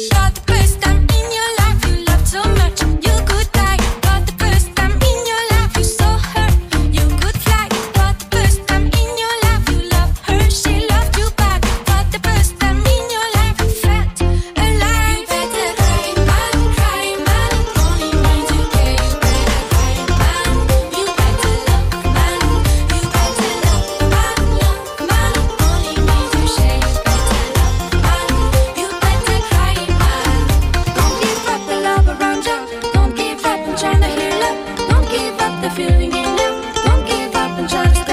Shut nothing in. Don't give up and try to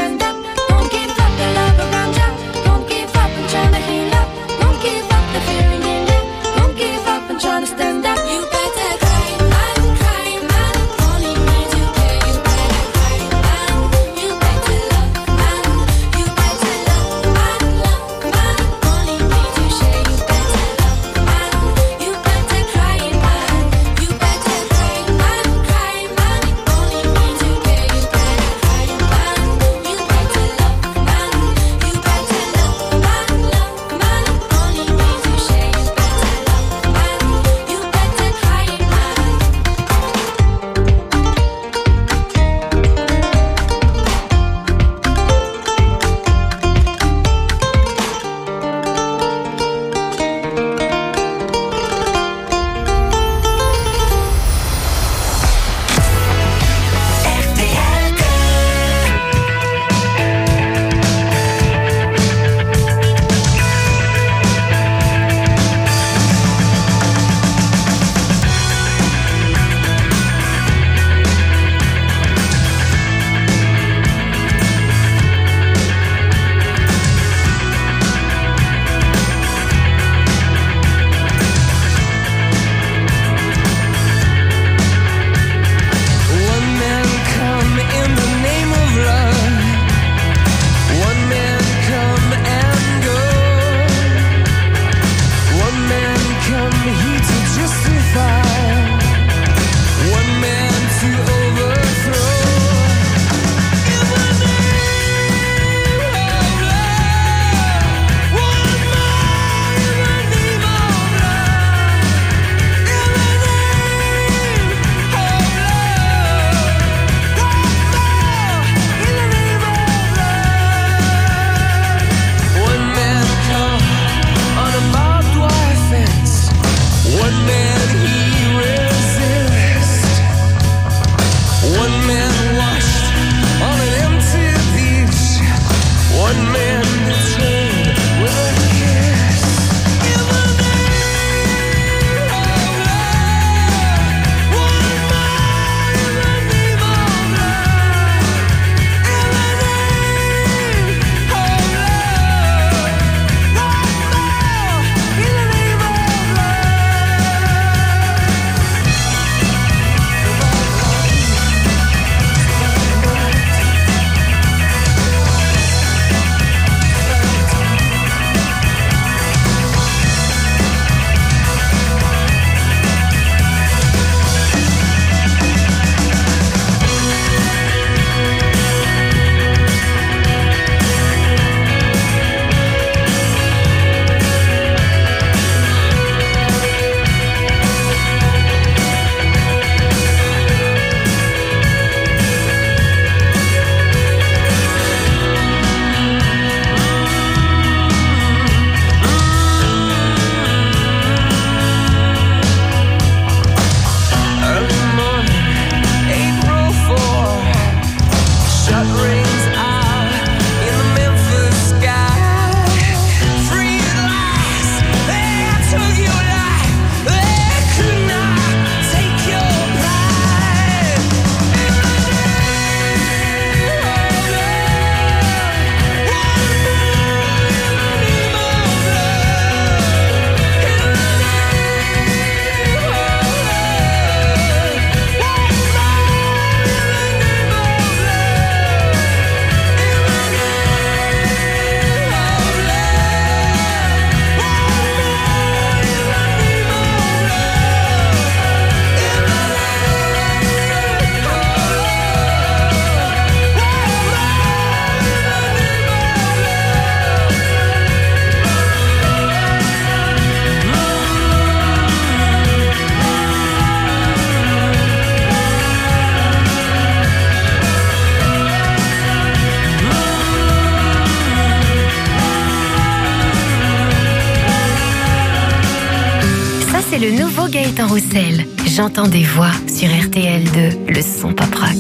Gaëtan Roussel. J'entends des voix sur RTL2, le son paprac.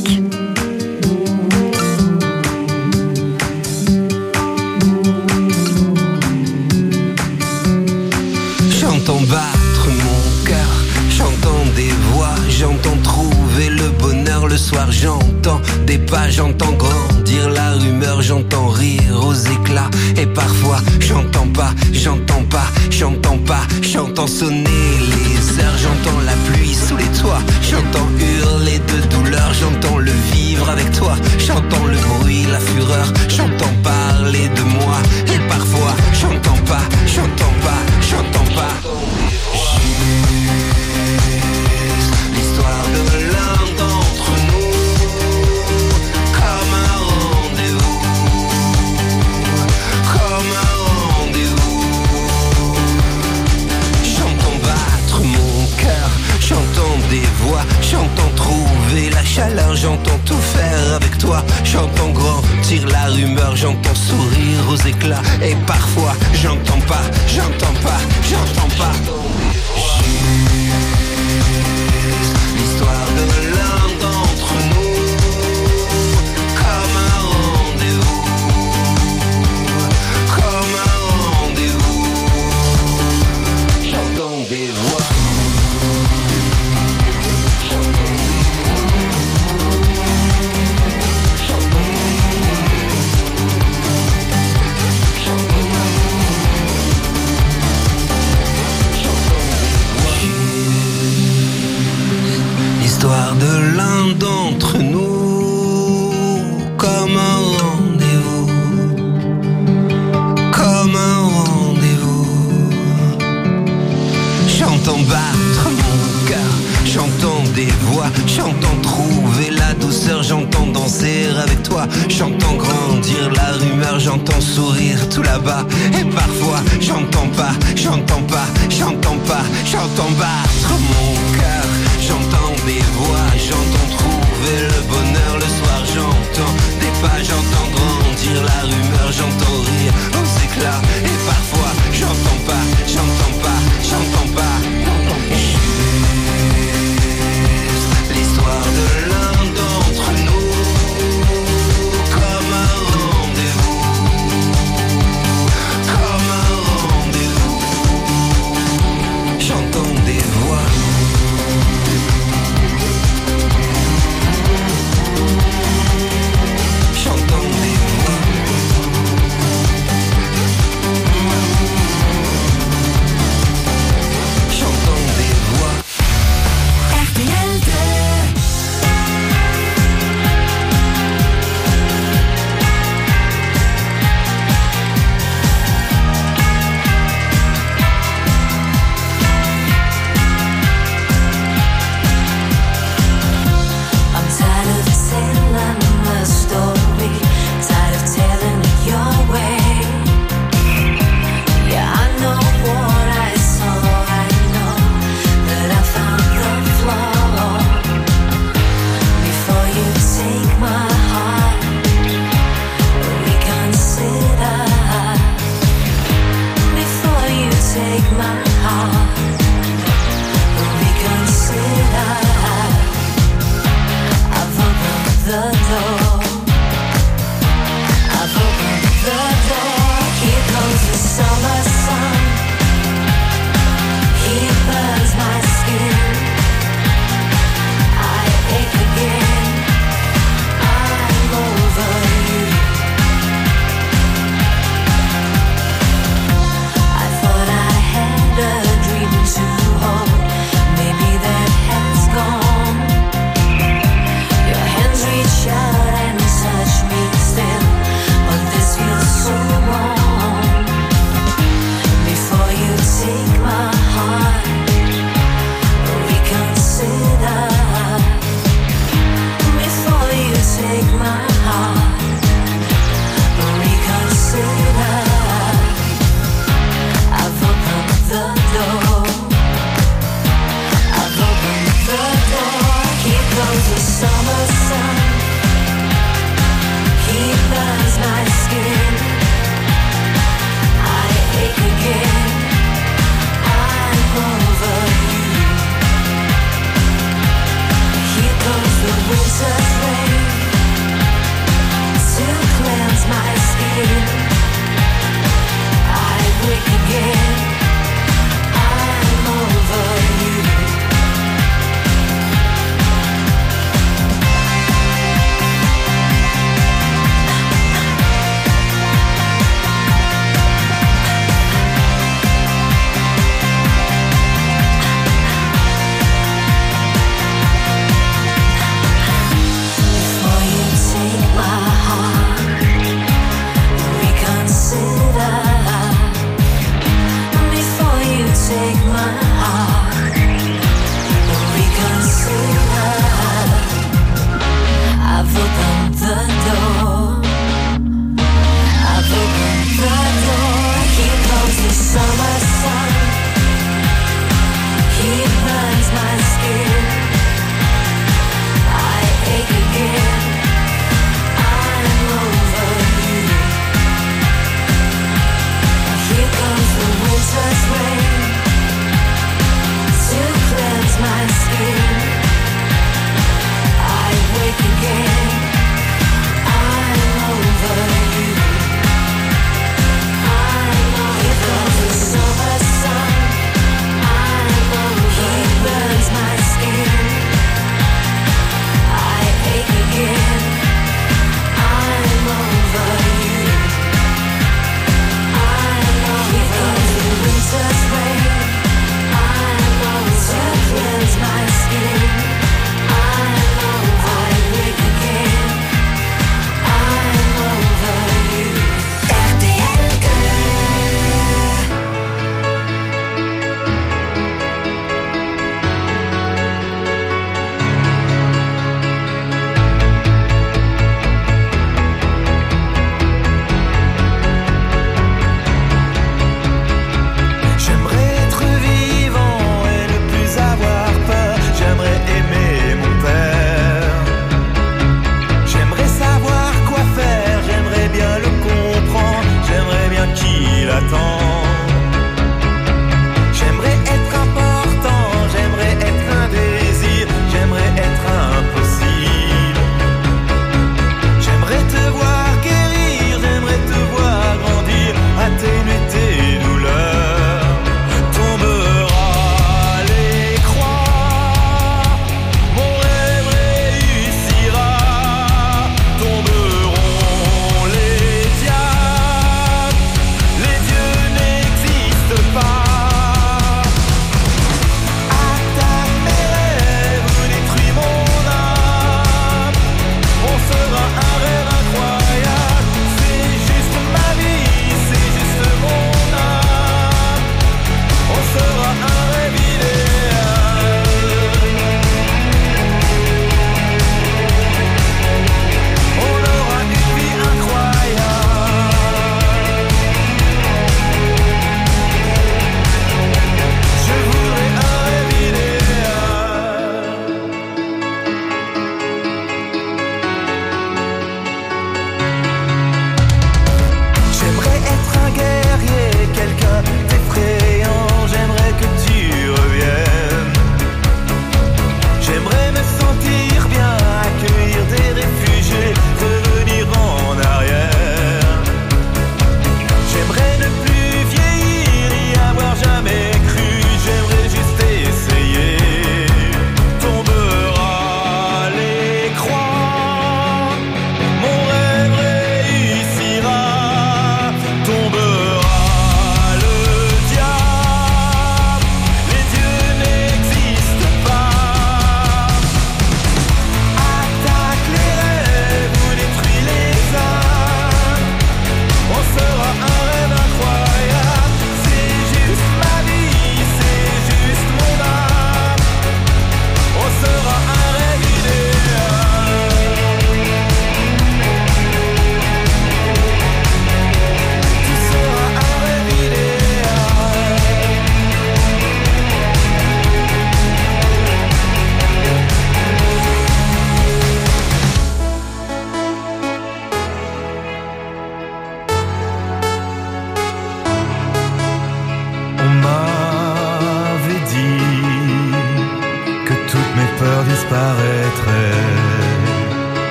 J'entends battre mon cœur, j'entends des voix, j'entends trouver le bonheur le soir, j'entends des pas, j'entends grandir la rumeur, j'entends rire aux éclats et parfois j'entends pas, j'entends pas, j'entends pas, j'entends sonner j'entends la pluie sous les toits, j'entends hurler de douleur, j'entends le vivre avec toi, j'entends le mot sentir la rumeur, j'entends sourire aux éclats. Et parfois, j'entends pas, j'entends pas, j'entends pas. chante bas.